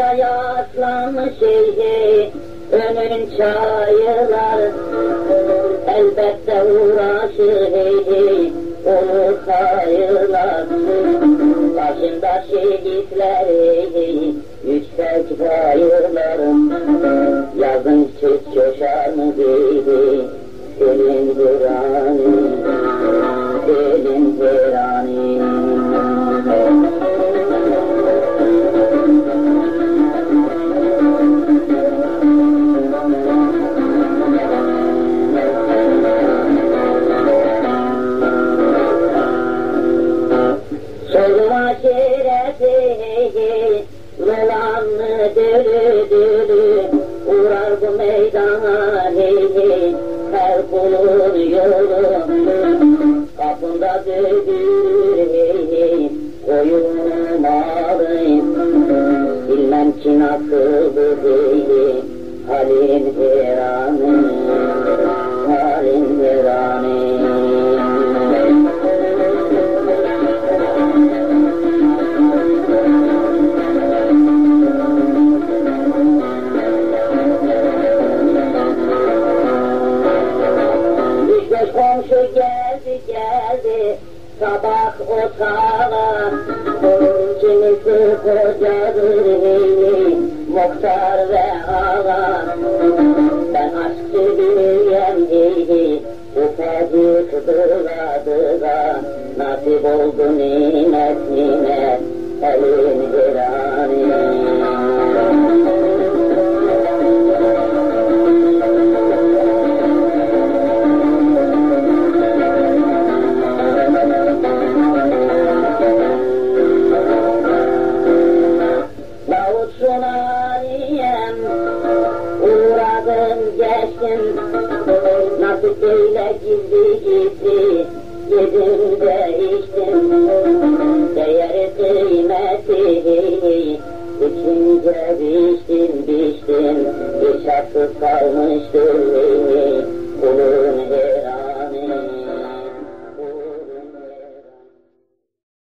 Yamaca yaslanmış şeyhi önün çayırlar Elbette uğraşır hey hey olur hayırlar Başında şehitler hey hey yüksek hayırlarım Uğrar bu meydana hey Her kulun yolu Kapında dövür hey hey Koyun ağlayın Bilmem ki nasıl bu hey Halin heranı. Halin sabah otağa Kimisi kocadır hey muhtar ve ağa Ben bilmeyen hey hey ufacık dıga dıga Nasip oldu nimet nimet elin virani böyle gizli gizli Yedim de içtim Değeri kıymeti İçince biçtim biçtim Bir şartsız kalmıştır